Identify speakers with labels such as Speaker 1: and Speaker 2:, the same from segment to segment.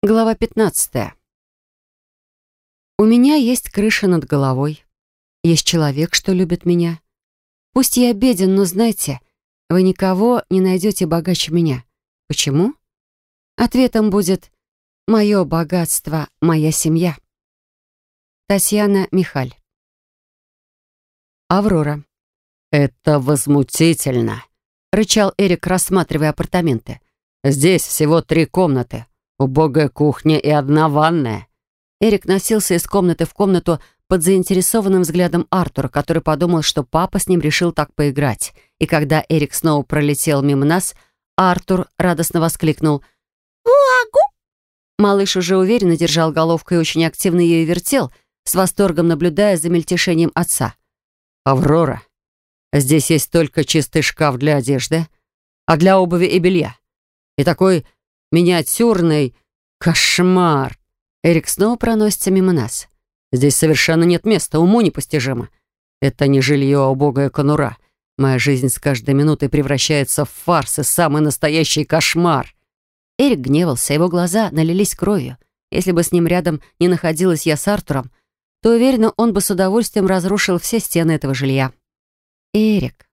Speaker 1: Глава 15. У меня есть крыша над головой. Есть человек, что любит меня. Пусть я беден, но знайте, вы никого не найдете богаче меня. Почему? Ответом будет «Мое богатство, моя семья». Татьяна Михаль. Аврора.
Speaker 2: «Это возмутительно», — рычал Эрик, рассматривая апартаменты. «Здесь всего три комнаты. Убогая кухня и одна ванная.
Speaker 1: Эрик носился из комнаты в комнату под заинтересованным взглядом Артура, который подумал, что папа с ним решил так поиграть. И когда Эрик снова пролетел мимо нас, Артур радостно воскликнул «Уагу!». Малыш уже уверенно держал головку и очень активно ее вертел, с восторгом наблюдая за мельтешением отца.
Speaker 2: «Аврора, здесь есть только чистый шкаф для одежды, а для обуви и белья. И такой миниатюрный кошмар. Эрик снова проносится мимо нас. Здесь совершенно нет места, уму непостижимо. Это не жилье, а убогая конура. Моя жизнь с каждой минутой превращается в фарс и самый настоящий кошмар.
Speaker 1: Эрик гневался, его глаза налились кровью. Если бы с ним рядом не находилась я с Артуром, то, уверена, он бы с удовольствием разрушил все стены этого жилья. «Эрик,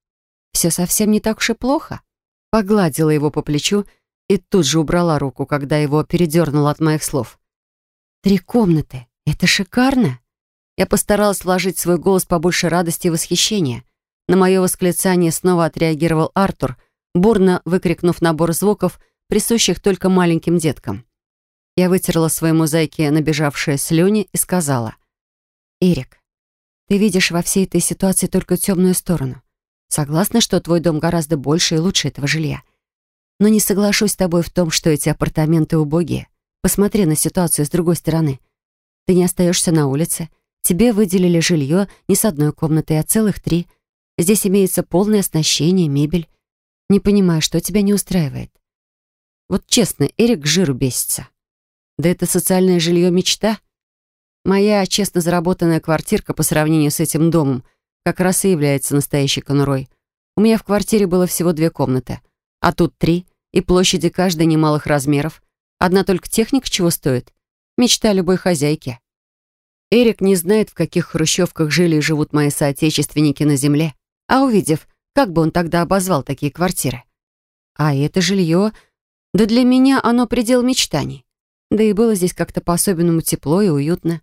Speaker 1: все совсем не так уж и плохо», — погладила его по плечу и тут же убрала руку, когда его передернуло от моих слов. «Три комнаты. Это шикарно!» Я постаралась вложить в свой голос побольше радости и восхищения. На мое восклицание снова отреагировал Артур, бурно выкрикнув набор звуков, присущих только маленьким деткам. Я вытерла своей мозаике набежавшие слюни и сказала. «Эрик, ты видишь во всей этой ситуации только темную сторону. Согласна, что твой дом гораздо больше и лучше этого жилья. Но не соглашусь с тобой в том, что эти апартаменты убогие. Посмотри на ситуацию с другой стороны. Ты не остаешься на улице. Тебе выделили жилье не с одной комнатой, а целых три. Здесь имеется полное оснащение, мебель. Не понимаю, что тебя не устраивает. Вот честно, Эрик жиру бесится. Да это социальное жилье мечта. Моя честно заработанная квартирка по сравнению с этим домом как раз и является настоящей конурой. У меня в квартире было всего две комнаты — а тут три, и площади каждой немалых размеров. Одна только техника чего стоит? Мечта любой хозяйки. Эрик не знает, в каких хрущевках жили и живут мои соотечественники на земле. А увидев, как бы он тогда обозвал такие квартиры? А это жилье... Да для меня оно предел мечтаний. Да и было здесь как-то по-особенному тепло и уютно.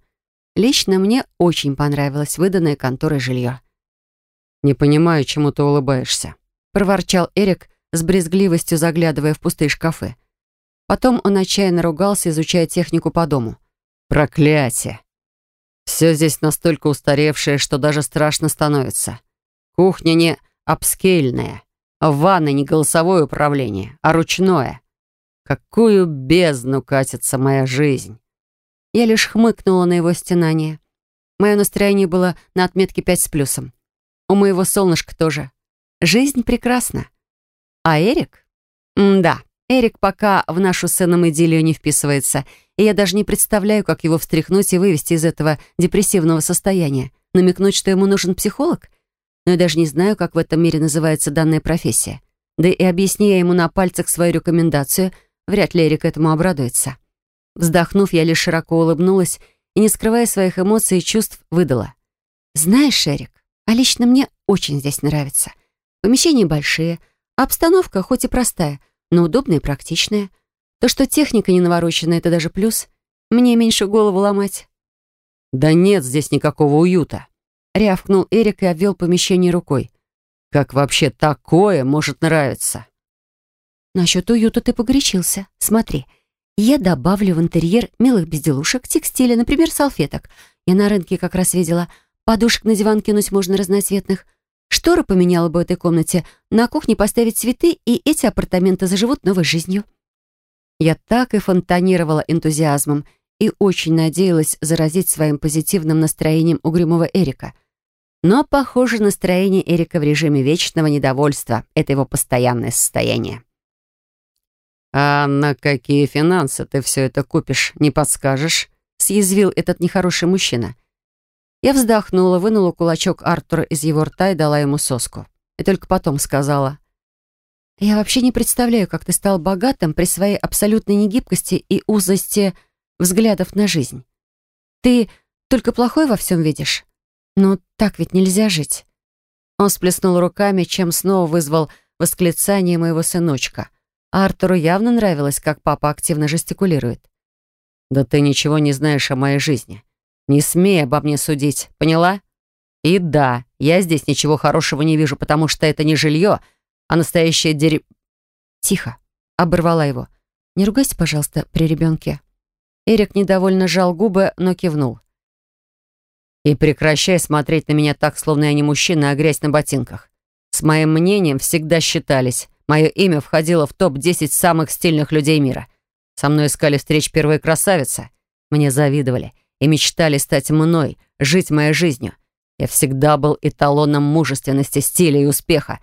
Speaker 1: Лично мне очень понравилось выданное конторой жилье.
Speaker 2: «Не понимаю, чему ты улыбаешься», —
Speaker 1: проворчал Эрик, с брезгливостью заглядывая в пустые шкафы. Потом он отчаянно ругался, изучая технику по дому.
Speaker 2: «Проклятие! Все здесь настолько устаревшее, что даже страшно становится. Кухня не апскейльная, а в ванной не голосовое управление, а ручное. Какую бездну катится моя жизнь!»
Speaker 1: Я лишь хмыкнула на его стенание. Мое настроение было на отметке пять с плюсом. У моего солнышка тоже. Жизнь прекрасна. А Эрик? М да, Эрик пока в нашу с сыном идиллию не вписывается, и я даже не представляю, как его встряхнуть и вывести из этого депрессивного состояния. Намекнуть, что ему нужен психолог? Но я даже не знаю, как в этом мире называется данная профессия. Да и объясни я ему на пальцах свою рекомендацию, вряд ли Эрик этому обрадуется. Вздохнув, я лишь широко улыбнулась и, не скрывая своих эмоций и чувств, выдала. «Знаешь, Эрик, а лично мне очень здесь нравится. Помещения большие — Обстановка хоть и простая, но удобная и практичная. То, что техника не навороченная, это даже плюс. Мне меньше голову ломать.
Speaker 2: «Да нет здесь никакого уюта», — рявкнул
Speaker 1: Эрик и обвел помещение рукой.
Speaker 2: «Как вообще такое может нравиться?»
Speaker 1: «Насчет уюта ты погорячился. Смотри, я добавлю в интерьер милых безделушек, текстиля, например, салфеток. Я на рынке как раз видела. Подушек на диван кинуть можно разноцветных. Шторы поменяла бы в этой комнате, на кухне поставить цветы, и эти апартаменты заживут новой жизнью. Я так и фонтанировала энтузиазмом и очень надеялась заразить своим позитивным настроением угрюмого Эрика. Но, похоже, настроение Эрика в режиме вечного недовольства — это его постоянное состояние.
Speaker 2: «А на какие финансы ты все это купишь, не подскажешь?» — съязвил этот нехороший мужчина.
Speaker 1: Я вздохнула, вынула кулачок Артура из его рта и дала ему соску. И только потом сказала. Я вообще не представляю, как ты стал богатым при своей абсолютной негибкости и узости взглядов на жизнь. Ты только плохое во всем видишь? Но так ведь нельзя жить. Он сплеснул руками, чем снова вызвал восклицание моего сыночка. А Артуру явно нравилось, как папа активно жестикулирует.
Speaker 2: «Да ты ничего не знаешь о моей жизни. Не смей обо мне судить, поняла? И да, я здесь ничего хорошего не вижу, потому что это не жилье, а настоящее дерь...»
Speaker 1: «Тихо», — оборвала его. «Не ругайся, пожалуйста, при ребенке». Эрик недовольно сжал губы, но кивнул.
Speaker 2: «И прекращай смотреть на меня так, словно я не мужчина, а грязь на ботинках. С моим мнением всегда считались. Мое имя входило в топ-10 самых стильных людей мира. Со мной искали встреч первые красавицы. Мне завидовали и мечтали стать мной, жить моей жизнью. Я всегда был эталоном мужественности, стиля и успеха.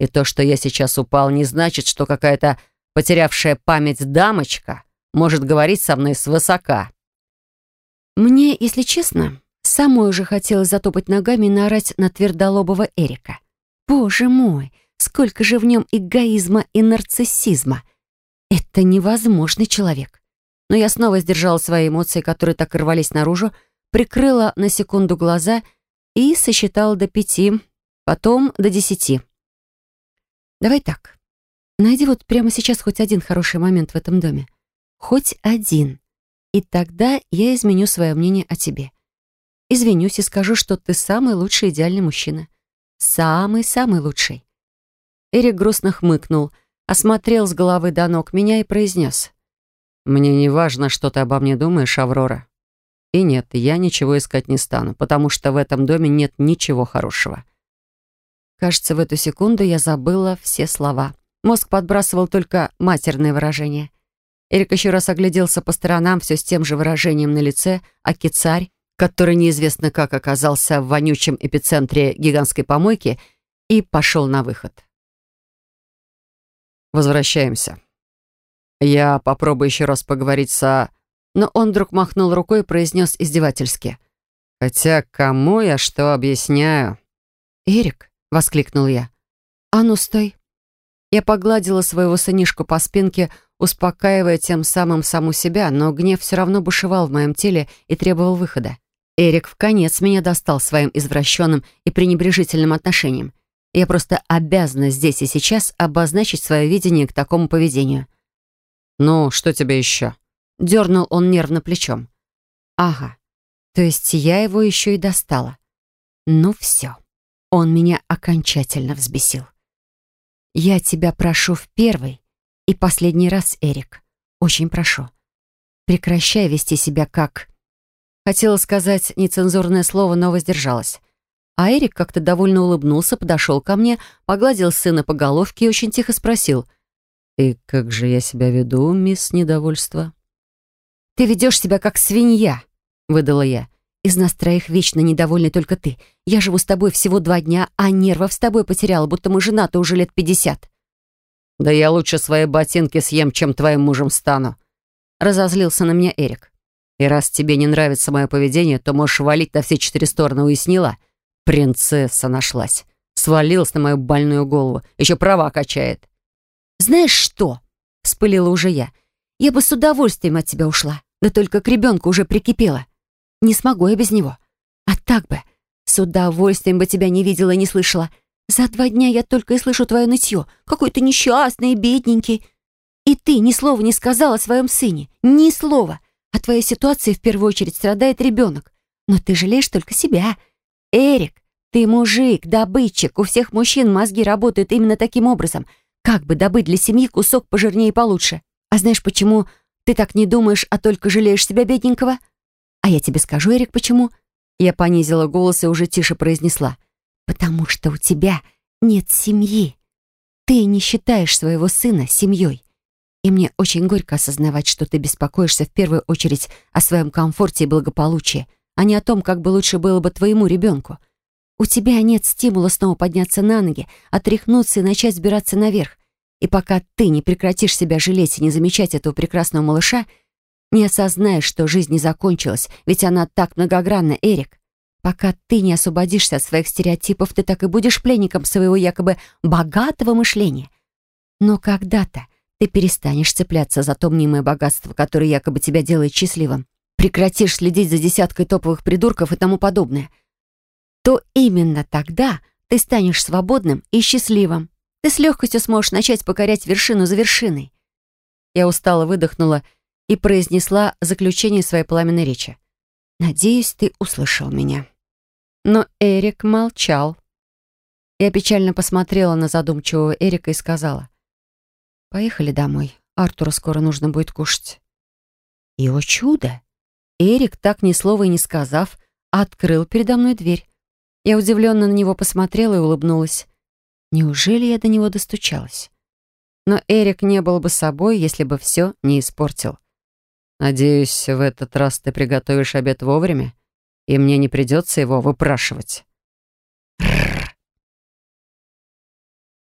Speaker 2: И то, что я сейчас упал, не значит, что какая-то потерявшая память дамочка может говорить со мной свысока.
Speaker 1: Мне, если честно, самой уже хотелось затопать ногами и наорать на твердолобого Эрика. Боже мой, сколько же в нем эгоизма и нарциссизма. Это невозможный человек. Но я снова сдержала свои эмоции, которые так рвались наружу, прикрыла на секунду глаза и сосчитала до пяти, потом до десяти. Давай так. Найди вот прямо сейчас хоть один хороший момент в этом доме. Хоть один. И тогда я изменю свое мнение о тебе. Извинюсь и скажу, что ты самый лучший идеальный мужчина. Самый-самый лучший. Эрик грустно хмыкнул, осмотрел с головы до ног меня и произнес.
Speaker 2: «Мне не важно, что ты обо мне думаешь, Аврора. И нет, я ничего искать не стану, потому что в этом доме нет ничего хорошего».
Speaker 1: Кажется, в эту секунду я забыла все слова. Мозг подбрасывал только матерные выражения. Эрик еще раз огляделся по сторонам, все с тем же выражением на лице, а кицарь, который неизвестно как оказался в вонючем эпицентре гигантской помойки, и пошел на выход.
Speaker 2: Возвращаемся. Я попробую еще раз поговорить со...
Speaker 1: Но он вдруг махнул рукой и произнес издевательски.
Speaker 2: Хотя кому я что объясняю?
Speaker 1: «Эрик», — воскликнул я. «А ну, стой». Я погладила своего сынишку по спинке, успокаивая тем самым саму себя, но гнев все равно бушевал в моем теле и требовал выхода. Эрик в конец меня достал своим извращенным и пренебрежительным отношением. Я просто обязана здесь и сейчас обозначить свое видение к такому поведению.
Speaker 2: «Ну, что тебе еще?»
Speaker 1: Дернул он нервно плечом. «Ага, то есть я его еще и достала. Ну все, он меня окончательно взбесил. Я тебя прошу в первый и последний раз, Эрик, очень прошу, прекращай вести себя как...» Хотела сказать нецензурное слово, но воздержалась. А Эрик как-то довольно улыбнулся, подошел ко мне, погладил сына по головке и очень тихо спросил.
Speaker 2: «И как же я себя веду, мисс Недовольство?»
Speaker 1: «Ты ведешь себя как свинья», — выдала я. «Из нас троих вечно недовольны только ты. Я живу с тобой всего два дня, а нервов с тобой потеряла, будто мы женаты уже лет пятьдесят».
Speaker 2: «Да я лучше свои ботинки съем, чем твоим мужем стану», — разозлился на меня Эрик. «И раз тебе не нравится мое поведение, то можешь валить на все четыре стороны, уяснила?» Принцесса нашлась. Свалилась на мою больную голову. Еще права качает.
Speaker 1: «Знаешь что?» — вспылила уже я. «Я бы с удовольствием от тебя ушла. Да только к ребенку уже прикипела. Не смогу я без него. А так бы, с удовольствием бы тебя не видела и не слышала. За два дня я только и слышу твое нытье. Какой ты несчастный, бедненький. И ты ни слова не сказала о своем сыне. Ни слова. О твоей ситуации в первую очередь страдает ребенок. Но ты жалеешь только себя. «Эрик, ты мужик, добытчик. У всех мужчин мозги работают именно таким образом. Как бы добыть для семьи кусок пожирнее и получше? А знаешь, почему ты так не думаешь, а только жалеешь себя бедненького? А я тебе скажу, Эрик, почему?» Я понизила голос и уже тише произнесла. «Потому что у тебя нет семьи. Ты не считаешь своего сына семьей. И мне очень горько осознавать, что ты беспокоишься в первую очередь о своем комфорте и благополучии, а не о том, как бы лучше было бы твоему ребенку. У тебя нет стимула снова подняться на ноги, отряхнуться и начать сбираться наверх. И пока ты не прекратишь себя жалеть и не замечать этого прекрасного малыша, не осознаешь, что жизнь не закончилась, ведь она так многогранна, Эрик. Пока ты не освободишься от своих стереотипов, ты так и будешь пленником своего якобы богатого мышления. Но когда-то ты перестанешь цепляться за то мнимое богатство, которое якобы тебя делает счастливым, прекратишь следить за десяткой топовых придурков и тому подобное, то именно тогда ты станешь свободным и счастливым. Ты с легкостью сможешь начать покорять вершину за вершиной. Я устало выдохнула и произнесла заключение своей пламенной речи. «Надеюсь, ты услышал меня». Но Эрик молчал. Я печально посмотрела на задумчивого Эрика и сказала. «Поехали домой. Артуру скоро нужно будет кушать». И, о чудо! Эрик, так ни слова и не сказав, открыл передо мной дверь. Я удивленно на него посмотрела и улыбнулась. Неужели я до него достучалась? Но Эрик не был бы собой, если бы все не испортил.
Speaker 2: «Надеюсь, в этот раз ты приготовишь обед вовремя, и мне не придется его выпрашивать».